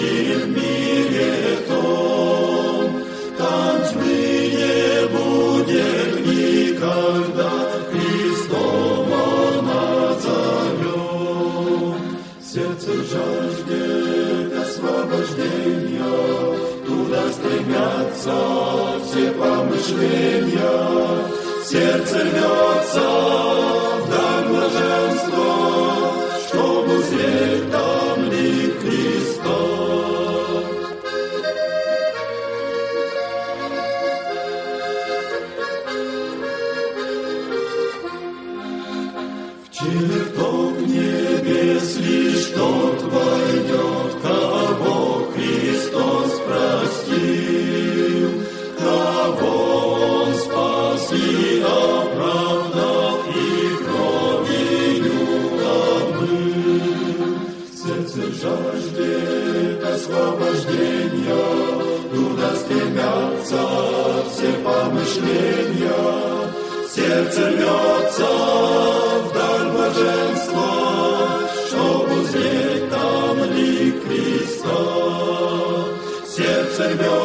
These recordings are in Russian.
в мире том, там тьмы не будет никогда, Христом назовем. Сердце жаждет освобождения, туда стремятся все помышления. Сердце рвется жаждет освобождения, туда стремятся все помышления. Сердце рвется вдаль блаженства, чтоб узреть там лик Христа. Сердце рвется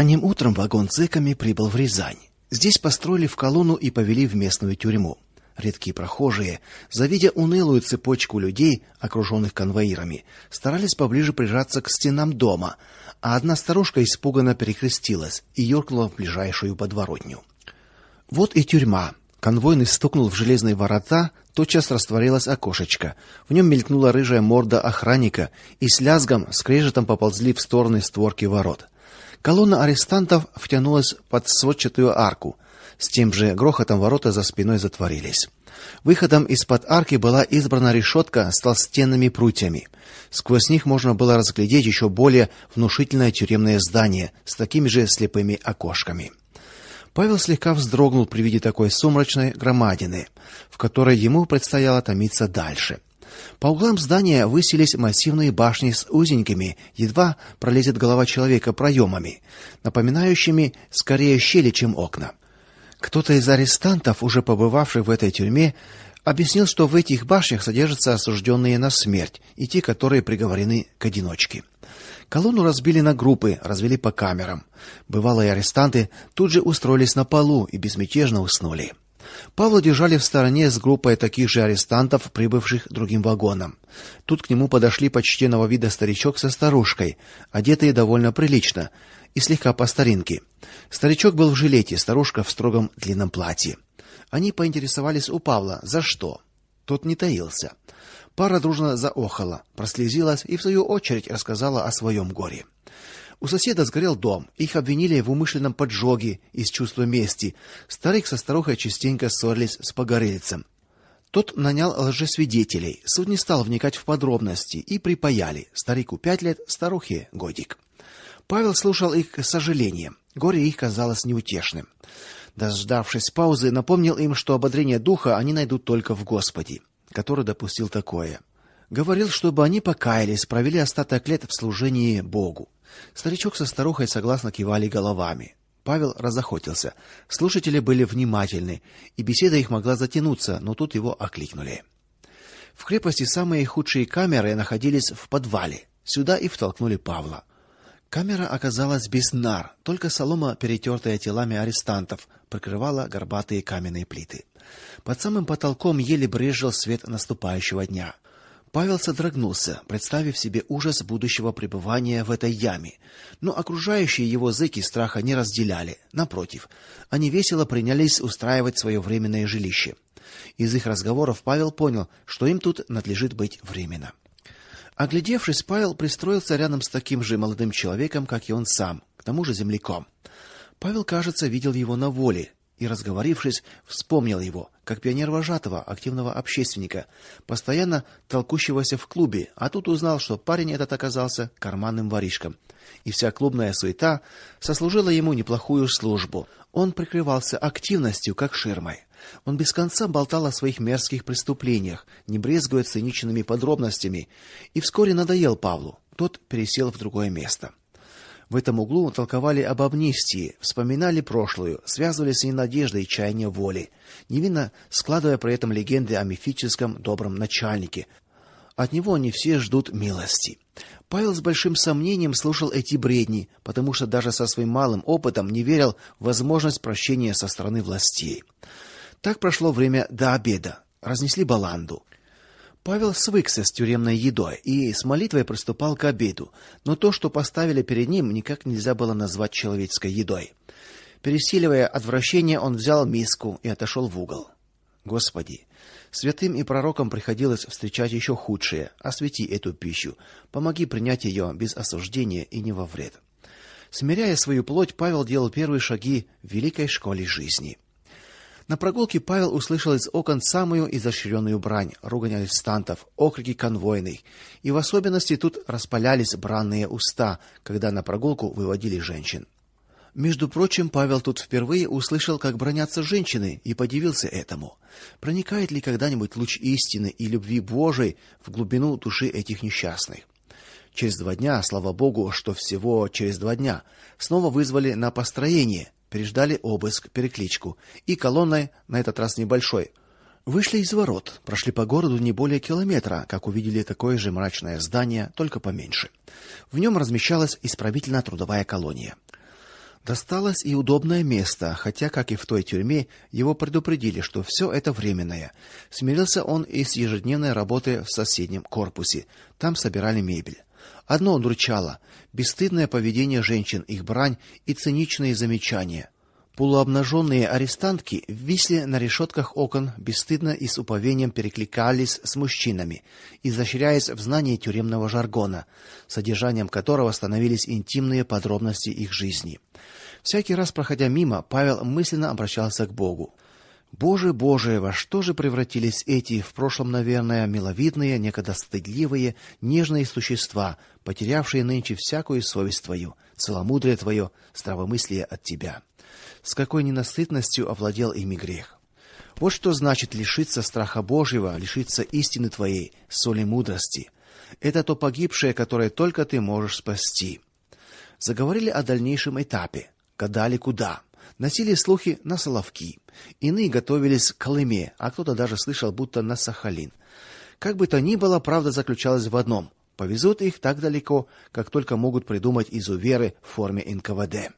Ранним утром вагон циками прибыл в Рязань. Здесь построили в колонну и повели в местную тюрьму. Редкие прохожие, завидя унылую цепочку людей, окруженных конвоирами, старались поближе прижаться к стенам дома, а одна старушка испуганно перекрестилась и юркнула в ближайшую подворотню. Вот и тюрьма. Конвойный стукнул в железные ворота, тотчас растворилось окошечко. В нем мелькнула рыжая морда охранника, и с лязгом, скрежетом поползли в стороны створки ворот. Колонна арестантов втянулась под сводчатую арку. С тем же грохотом ворота за спиной затворились. Выходом из-под арки была избрана решетка с толстенными прутьями. Сквозь них можно было разглядеть еще более внушительное тюремное здание с такими же слепыми окошками. Павел слегка вздрогнул при виде такой сумрачной громадины, в которой ему предстояло томиться дальше. По углам здания высились массивные башни с узенькими, едва пролезет голова человека проемами, напоминающими скорее щели, чем окна. Кто-то из арестантов, уже побывавших в этой тюрьме, объяснил, что в этих башнях содержатся осужденные на смерть и те, которые приговорены к одиночке. Колонну разбили на группы, развели по камерам. Бывалые арестанты тут же устроились на полу и безмятежно уснули. Павла держали в стороне с группой таких же арестантов, прибывших другим вагоном. Тут к нему подошли почтенного вида старичок со старушкой, одетые довольно прилично и слегка по старинке. Старичок был в жилете, старушка в строгом длинном платье. Они поинтересовались у Павла, за что. Тот не таился. Пара дружно заохала, прослезилась и в свою очередь рассказала о своем горе. У соседа сгорел дом. Их обвинили в умышленном поджоге из чувства мести. Старик со старухой частенько ссорились с погорельцем. Тот нанял лжесвидетелей. Суд не стал вникать в подробности и припаяли. Старику пять лет, старухе годик. Павел слушал их с сожалением. Горе их казалось неутешным. Дождавшись паузы, напомнил им, что ободрение духа они найдут только в Господе, который допустил такое. Говорил, чтобы они покаялись, провели остаток лет в служении Богу. Старичок со старухой согласно кивали головами. Павел разохотился. Слушатели были внимательны, и беседа их могла затянуться, но тут его окликнули. В крепости самые худшие камеры находились в подвале. Сюда и втолкнули Павла. Камера оказалась без нар, только солома, перетертая телами арестантов, прикрывала горбатые каменные плиты. Под самым потолком еле брезжил свет наступающего дня. Павел содрогнулся, представив себе ужас будущего пребывания в этой яме. Но окружающие его зэки страха не разделяли. Напротив, они весело принялись устраивать свое временное жилище. Из их разговоров Павел понял, что им тут надлежит быть временно. Оглядевшись, Павел пристроился рядом с таким же молодым человеком, как и он сам, к тому же земляком. Павел, кажется, видел его на воле и, разговорившись, вспомнил его, как пионер-вожатого, активного общественника, постоянно толкущегося в клубе, а тут узнал, что парень этот оказался карманным воришком. И вся клубная суета сослужила ему неплохую службу. Он прикрывался активностью, как ширмой. Он без конца болтал о своих мерзких преступлениях, не брезгуя циничными подробностями, и вскоре надоел Павлу. Тот пересел в другое место. В этом углу толковали об амнистии, вспоминали прошлую, связывали с ней надежды чаяния воли, невинно складывая при этом легенды о мифическом добром начальнике. От него они все ждут милости. Павел с большим сомнением слушал эти бредни, потому что даже со своим малым опытом не верил в возможность прощения со стороны властей. Так прошло время до обеда. Разнесли баланду. Павел свыкся с тюремной едой и с молитвой приступал к обеду, но то, что поставили перед ним, никак нельзя было назвать человеческой едой. Пересиливая отвращение, он взял миску и отошел в угол. Господи, святым и пророкам приходилось встречать еще худшее. Освети эту пищу, помоги принять ее без осуждения и не во вред. Смиряя свою плоть, Павел делал первые шаги в великой школе жизни. На прогулке Павел услышал из окон самую изощренную брань, ругань арестантов, окрики конвойных, и в особенности тут распалялись бранные уста, когда на прогулку выводили женщин. Между прочим, Павел тут впервые услышал, как бронятся женщины, и подивился этому. Проникает ли когда-нибудь луч истины и любви Божией в глубину души этих несчастных? Через два дня, слава богу, что всего через два дня, снова вызвали на построение переждали обыск, перекличку, и колонной, на этот раз небольшой, вышли из ворот, прошли по городу не более километра, как увидели такое же мрачное здание, только поменьше. В нем размещалась исправительно-трудовая колония. Досталось и удобное место, хотя, как и в той тюрьме, его предупредили, что все это временное. Смирился он и с ежедневной работой в соседнем корпусе. Там собирали мебель. Одно удручало бесстыдное поведение женщин, их брань и циничные замечания. Полуобнаженные арестантки висли на решетках окон, бесстыдно и с уповением перекликались с мужчинами, изощряясь в знании тюремного жаргона, содержанием которого становились интимные подробности их жизни. Всякий раз проходя мимо, Павел мысленно обращался к Богу. Боже, Боже, во что же превратились эти в прошлом, наверное, миловидные, некогда стыдливые, нежные существа, потерявшие нынче всякую совесть твою, целомудрие твое, здравомыслие от тебя. С какой ненасытностью овладел ими грех. Вот что значит лишиться страха Божьего, лишиться истины твоей, соли мудрости. Это то погибшее, которое только ты можешь спасти. Заговорили о дальнейшем этапе, гадали куда носили слухи на Соловки. Иные готовились к Колыме, а кто-то даже слышал, будто на Сахалин. Как бы то ни было, правда заключалась в одном: повезут их так далеко, как только могут придумать изуверы в форме НКВД.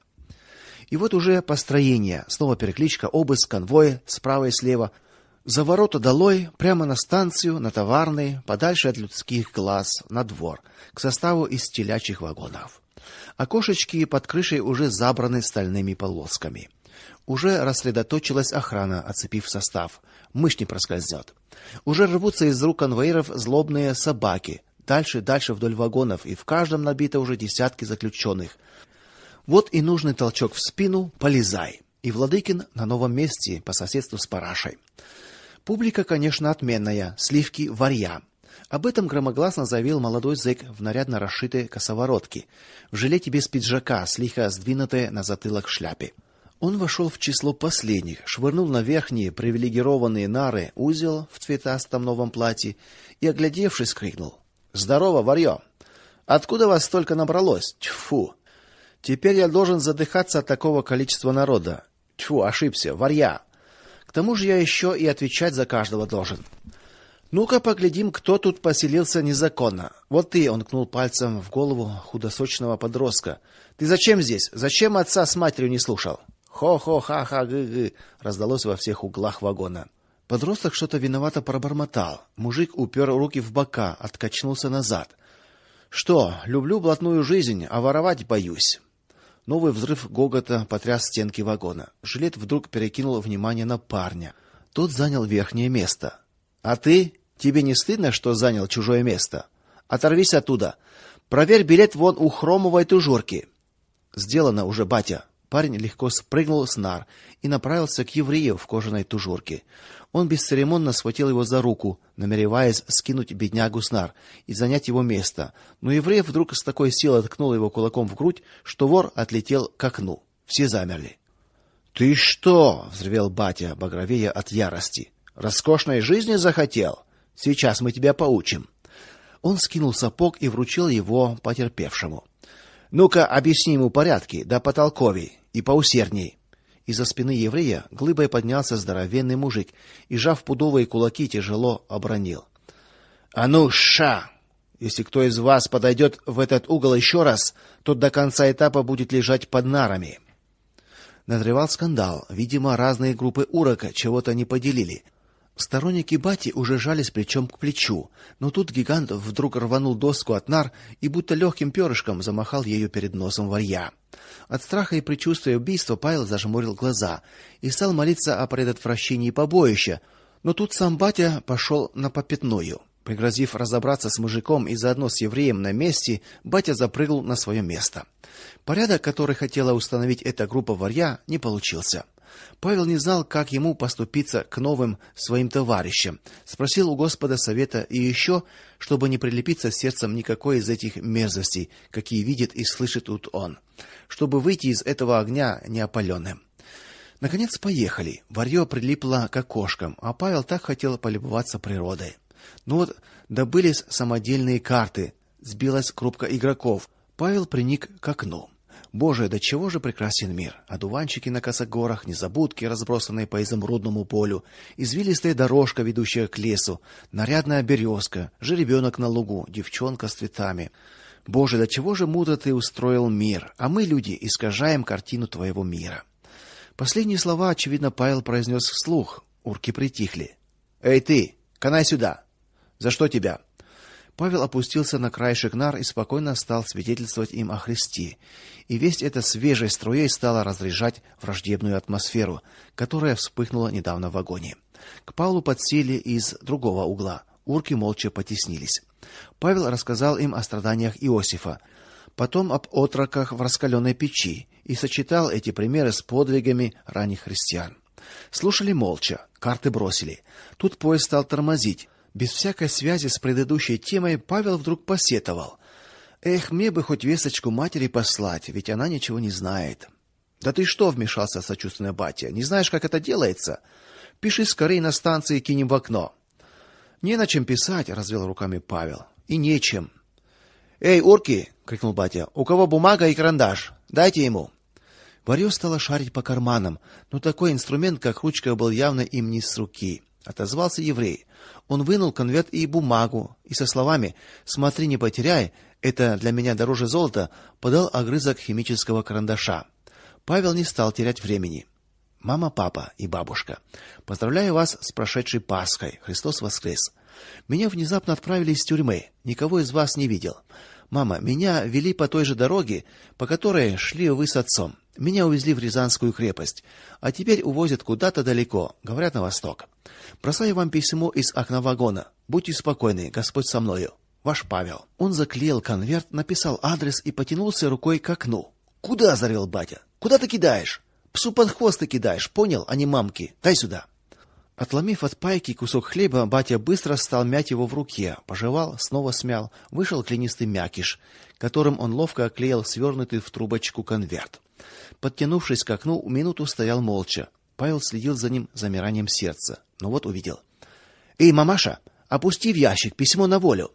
И вот уже построение, снова перекличка, обыск, конвой справа и слева. За ворота долой, прямо на станцию, на товарный, подальше от людских глаз, на двор, к составу из телячьих вагонов. Окошечки под крышей уже забраны стальными полосками. Уже рассредоточилась охрана, оцепив состав. Мышь не проскользнет. Уже рвутся из рук конвоиров злобные собаки. Дальше, дальше вдоль вагонов, и в каждом набито уже десятки заключенных. Вот и нужный толчок в спину, полезай. И Владыкин на новом месте по соседству с Парашей. Публика, конечно, отменная, сливки варья. Об этом громогласно заявил молодой зэк в нарядно расшитой косоворотке, в жилете без пиджака, слегка сдвинутой на затылок шляпе. Он вошел в число последних, швырнул на верхние привилегированные нары узел в цветастом новом платье и, оглядевшись, крикнул: "Здорово, варьё! Откуда вас столько набралось? Тьфу! Теперь я должен задыхаться от такого количества народа. Тьфу, ошибся, варья. К тому же я еще и отвечать за каждого должен". Ну-ка поглядим, кто тут поселился незаконно. Вот ты, он кнул пальцем в голову худосочного подростка. Ты зачем здесь? Зачем отца с матерью не слушал? Хо-хо-ха-ха-гы-гы, раздалось во всех углах вагона. Подросток что-то виновато пробормотал. Мужик упер руки в бока, откачнулся назад. Что, люблю блатную жизнь, а воровать боюсь. Новый взрыв гогота потряс стенки вагона. Жилет вдруг перекинул внимание на парня. Тот занял верхнее место. А ты Тебе не стыдно, что занял чужое место? Оторвись оттуда. Проверь билет вон у хромовой тужурки. Сделано уже, батя. Парень легко спрыгнул с нар и направился к еврею в кожаной тужурке. Он бесцеремонно схватил его за руку, намереваясь скинуть беднягу с нар и занять его место. Но еврей вдруг с такой силой ткнул его кулаком в грудь, что вор отлетел к окну. Все замерли. Ты что? взревел батя, багровея от ярости. Роскошной жизни захотел? Сейчас мы тебя поучим. Он скинул сапог и вручил его потерпевшему. Ну-ка, объясни ему порядки, да потолковей и поусердней. Из-за спины еврея глыбой поднялся здоровенный мужик и, жав пудовые кулаки, тяжело обронил: "А ну, ша! Если кто из вас подойдет в этот угол еще раз, тот до конца этапа будет лежать под нарами". Назревал скандал. Видимо, разные группы урока чего-то не поделили. Сторонники Бати уже жались плечом к плечу, но тут гигант вдруг рванул доску от нар и будто легким перышком замахал ею перед носом варья. От страха и предчувствия убийства Павел зажмурил глаза и стал молиться о предотвращении побоища, но тут сам батя пошел на попятную. Пригрозив разобраться с мужиком и заодно с евреем на месте, батя запрыгнул на свое место. Порядок, который хотела установить эта группа варья, не получился. Павел не знал, как ему поступиться к новым своим товарищам. Спросил у Господа совета и еще, чтобы не прилепиться сердцем никакой из этих мерзостей, какие видит и слышит тут он, чтобы выйти из этого огня неопаленным. Наконец поехали. Варьё прилипло к окошкам, а Павел так хотел полюбоваться природой. Ну вот добылись самодельные карты, сбилась крупка игроков. Павел приник к окну. Боже, до чего же прекрасен мир! Одуванчики на косогорах, незабудки, разбросанные по изумрудному полю, извилистая дорожка, ведущая к лесу, нарядная березка, жеребенок на лугу, девчонка с цветами. Боже, до чего же мудро ты устроил мир, а мы, люди, искажаем картину твоего мира. Последние слова, очевидно, Павел произнес вслух. Урки притихли. Эй ты, канай сюда. За что тебя? Павел опустился на краешек нар и спокойно стал свидетельствовать им о Христе. И весть эта свежей струей стала разряжать враждебную атмосферу, которая вспыхнула недавно в вагоне. К Павлу подсели из другого угла. Урки молча потеснились. Павел рассказал им о страданиях Иосифа, потом об отроках в раскаленной печи и сочетал эти примеры с подвигами ранних христиан. Слушали молча, карты бросили. Тут поезд стал тормозить. Без всякой связи с предыдущей темой Павел вдруг посетовал: "Эх, мне бы хоть весточку матери послать, ведь она ничего не знает". "Да ты что?" вмешался сочувственный батя. "Не знаешь, как это делается? Пиши скорее на станции кинем в окно". "Не на чем писать", развел руками Павел. "И нечем". "Эй, урки!" крикнул батя. "У кого бумага и карандаш? Дайте ему". Варё стала шарить по карманам, но такой инструмент, как ручка, был явно им не с руки. Отозвался еврей. Он вынул конверт и бумагу и со словами: "Смотри, не потеряй, это для меня дороже золота", подал огрызок химического карандаша. Павел не стал терять времени. Мама, папа и бабушка, поздравляю вас с прошедшей Пасхой. Христос воскрес. Меня внезапно отправили из тюрьмы. Никого из вас не видел. Мама, меня вели по той же дороге, по которой шли вы с отцом. Меня увезли в Рязанскую крепость, а теперь увозят куда-то далеко, говорят на восток. Бросаю вам письмо из окна вагона. Будьте спокойны, Господь со мною. Ваш Павел. Он заклеил конверт, написал адрес и потянулся рукой к окну. Куда зарыл батя? Куда ты кидаешь? Псу под хвост ты кидаешь, понял, а не мамки. Дай сюда. Отломив от пайки кусок хлеба, батя быстро стал мять его в руке, пожевал, снова смял, вышел клинистый мякиш, которым он ловко оклеил свернутый в трубочку конверт. Подтянувшись к окну, минуту стоял молча. Павел следил за ним замиранием сердца. Но вот увидел. "Эй, мамаша, опусти в ящик письмо на волю".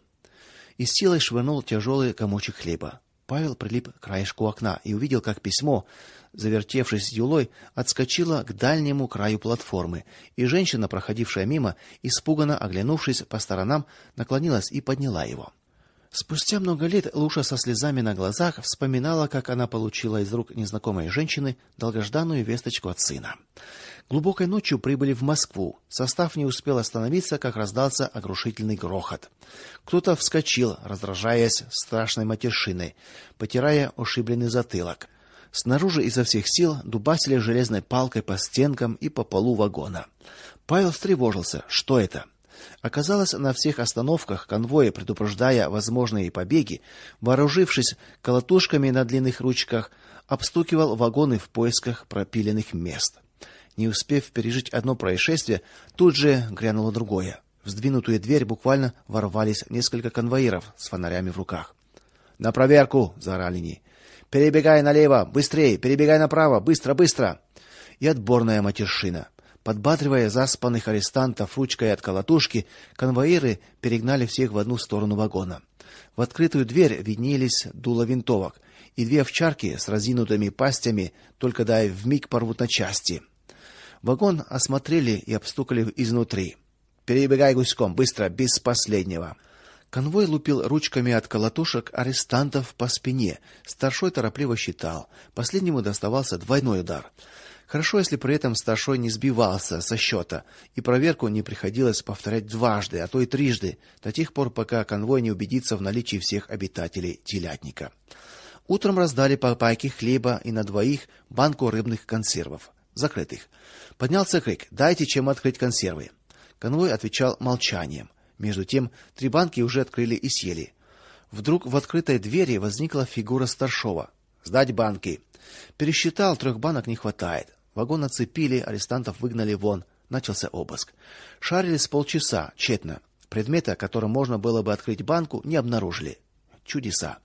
И с силой швырнул тяжелый комочек хлеба. Павел прилип к краешку окна и увидел, как письмо, завертевшись юлой, отскочило к дальнему краю платформы, и женщина, проходившая мимо, испуганно оглянувшись по сторонам, наклонилась и подняла его. Спустя много лет Луша со слезами на глазах вспоминала, как она получила из рук незнакомой женщины долгожданную весточку от сына. Глубокой ночью прибыли в Москву. Состав не успел остановиться, как раздался оглушительный грохот. Кто-то вскочил, раздражаясь страшной матершиной, потирая ушибленный затылок. Снаружи изо всех сил дубасили железной палкой по стенкам и по полу вагона. Павел встревожился. Что это? Оказалось, на всех остановках конвоя, предупреждая возможные побеги, вооружившись колотушками на длинных ручках, обстукивал вагоны в поисках пропиленных мест. Не успев пережить одно происшествие, тут же грянуло другое. В сдвинутую дверь буквально ворвались несколько конвоиров с фонарями в руках. "На проверку!" заорали они. "Перебегай налево, быстрее, перебегай направо, быстро, быстро!" И отборная матершина. Подбадривая заспанных арестантов ручкой от колотушки, конвоиры перегнали всех в одну сторону вагона. В открытую дверь виднелись дула винтовок, и две овчарки с разинутыми пастями только дай вмиг порвут на части. Вагон осмотрели и обстукали изнутри. Перебегай гуськом, быстро, без последнего. Конвой лупил ручками от колотушек арестантов по спине. Старшой торопливо считал. Последнему доставался двойной удар. Хорошо, если при этом старшой не сбивался со счета, и проверку не приходилось повторять дважды, а то и трижды, до тех пор, пока конвой не убедится в наличии всех обитателей телятника. Утром раздали по пайке хлеба и на двоих банку рыбных консервов закрытых. Поднялся крик: "Дайте чем открыть консервы". Конвой отвечал молчанием. Между тем, три банки уже открыли и съели. Вдруг в открытой двери возникла фигура старшова. "Сдать банки". Пересчитал, трех банок не хватает. Вагон оцепили, арестантов выгнали вон. Начался обыск. Шарили с полчаса, тщетно. Предмета, которым можно было бы открыть банку, не обнаружили. Чудеса.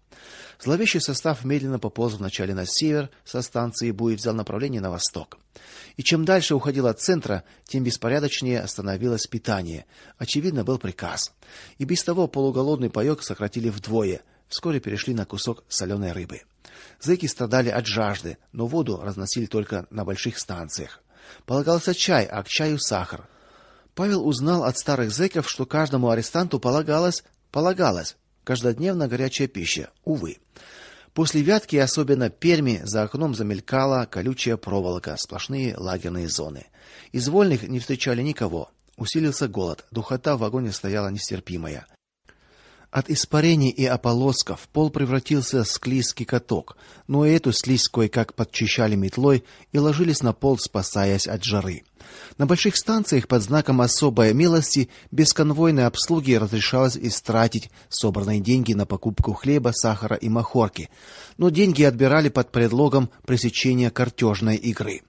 Зловещий состав медленно пополз вначале на север, со станции Буй взял направление на восток. И чем дальше уходил от центра, тем беспорядочнее становилось питание. Очевидно, был приказ. И без того полуголодный паёк сократили вдвое. Вскоре перешли на кусок соленой рыбы. Зэки страдали от жажды, но воду разносили только на больших станциях. Полагался чай, а к чаю сахар. Павел узнал от старых зэков, что каждому арестанту полагалось, полагалось каждодневно горячая пища. Увы. После Вятки, особенно Перми, за окном замелькала колючая проволока, сплошные лагерные зоны. Из вольных не встречали никого. Усилился голод, духота в вагоне стояла нестерпимая. От испарений и ополосков пол превратился в склизкий каток, но и эту слизь кое-как подчищали метлой и ложились на пол, спасаясь от жары. На больших станциях под знаком особой милости без конвойной обслуги разрешалось истратить собранные деньги на покупку хлеба, сахара и махорки, но деньги отбирали под предлогом пресечения картежной игры.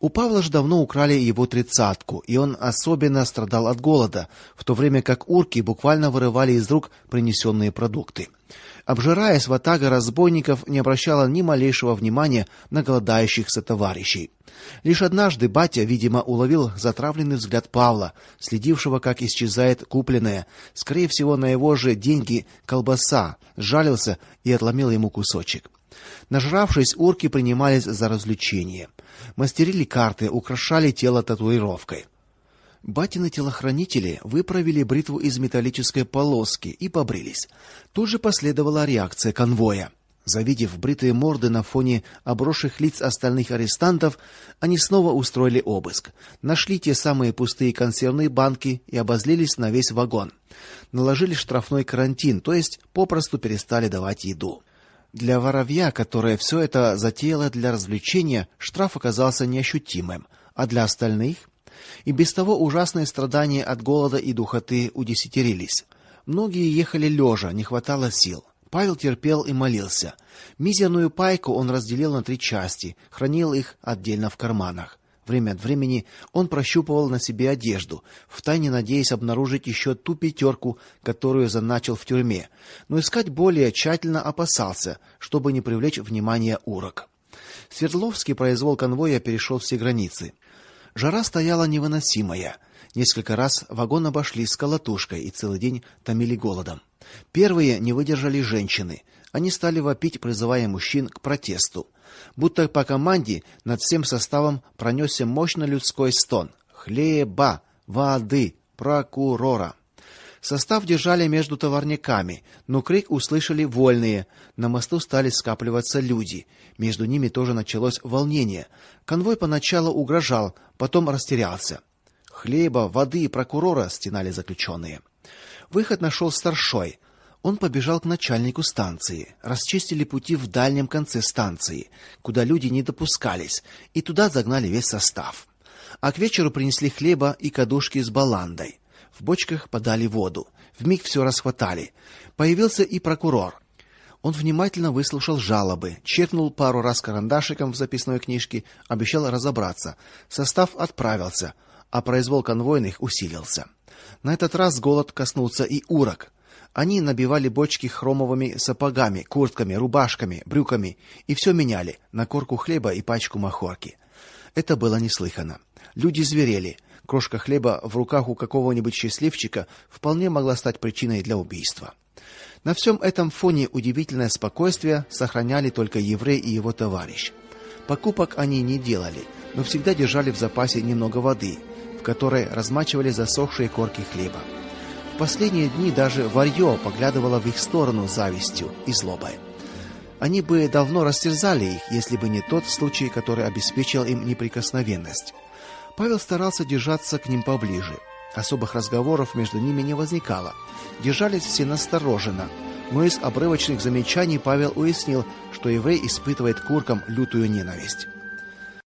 У Павла же давно украли его тридцатку, и он особенно страдал от голода, в то время как урки буквально вырывали из рук принесенные продукты. Обжираясь, ватага разбойников не обращала ни малейшего внимания на голодающих сотоварищей. Лишь однажды батя, видимо, уловил затравленный взгляд Павла, следившего, как исчезает купленная, скорее всего, на его же деньги колбаса, сжалился и отломил ему кусочек. Нажравшись, урки принимались за развлечение. Мастерили карты, украшали тело татуировкой. Батины телохранители выправили бритву из металлической полоски и побрились. Тут же последовала реакция конвоя. Завидев бритые морды на фоне обросших лиц остальных арестантов, они снова устроили обыск. Нашли те самые пустые консервные банки и обозлились на весь вагон. Наложили штрафной карантин, то есть попросту перестали давать еду. Для воровья, которое все это затеяло для развлечения, штраф оказался неощутимым, а для остальных и без того ужасные страдания от голода и духоты удесятерились. Многие ехали лежа, не хватало сил. Павел терпел и молился. Мизерную пайку он разделил на три части, хранил их отдельно в карманах. Время от времени он прощупывал на себе одежду, втайне надеясь обнаружить еще ту пятерку, которую заначил в тюрьме, но искать более тщательно опасался, чтобы не привлечь внимание урок. Свердловский произвол конвоя перешел все границы. Жара стояла невыносимая. Несколько раз вагон обошли с колотушкой и целый день томили голодом. Первые не выдержали женщины. Они стали вопить, призывая мужчин к протесту. Будто по команде над всем составом пронесся мощный людской стон: "Хлеба, воды, прокурора!" Состав держали между товарниками, но крик услышали вольные. На мосту стали скапливаться люди. Между ними тоже началось волнение. Конвой поначалу угрожал, потом растерялся. Хлеба, воды и прокурора стенали заключенные. Выход нашел старшой. Он побежал к начальнику станции. Расчистили пути в дальнем конце станции, куда люди не допускались, и туда загнали весь состав. А к вечеру принесли хлеба и кадушки с баландой. В бочках подали воду. Вмиг все расхватали. Появился и прокурор. Он внимательно выслушал жалобы, черкнул пару раз карандашиком в записной книжке, обещал разобраться. Состав отправился, а произвол конвойных усилился. На этот раз голод коснулся и урок. Они набивали бочки хромовыми сапогами, куртками, рубашками, брюками и все меняли на корку хлеба и пачку махорки. Это было неслыханно. Люди зверели. Крошка хлеба в руках у какого-нибудь счастливчика вполне могла стать причиной для убийства. На всем этом фоне удивительное спокойствие сохраняли только еврей и его товарищ. Покупок они не делали, но всегда держали в запасе немного воды, в которой размачивали засохшие корки хлеба. Последние дни даже варьё поглядывало в их сторону завистью и злобой. Они бы давно растерзали их, если бы не тот случай, который обеспечил им неприкосновенность. Павел старался держаться к ним поближе. Особых разговоров между ними не возникало. Держались все настороженно, но из обрывочных замечаний Павел уяснил, что еврей испытывает к куркам лютую ненависть.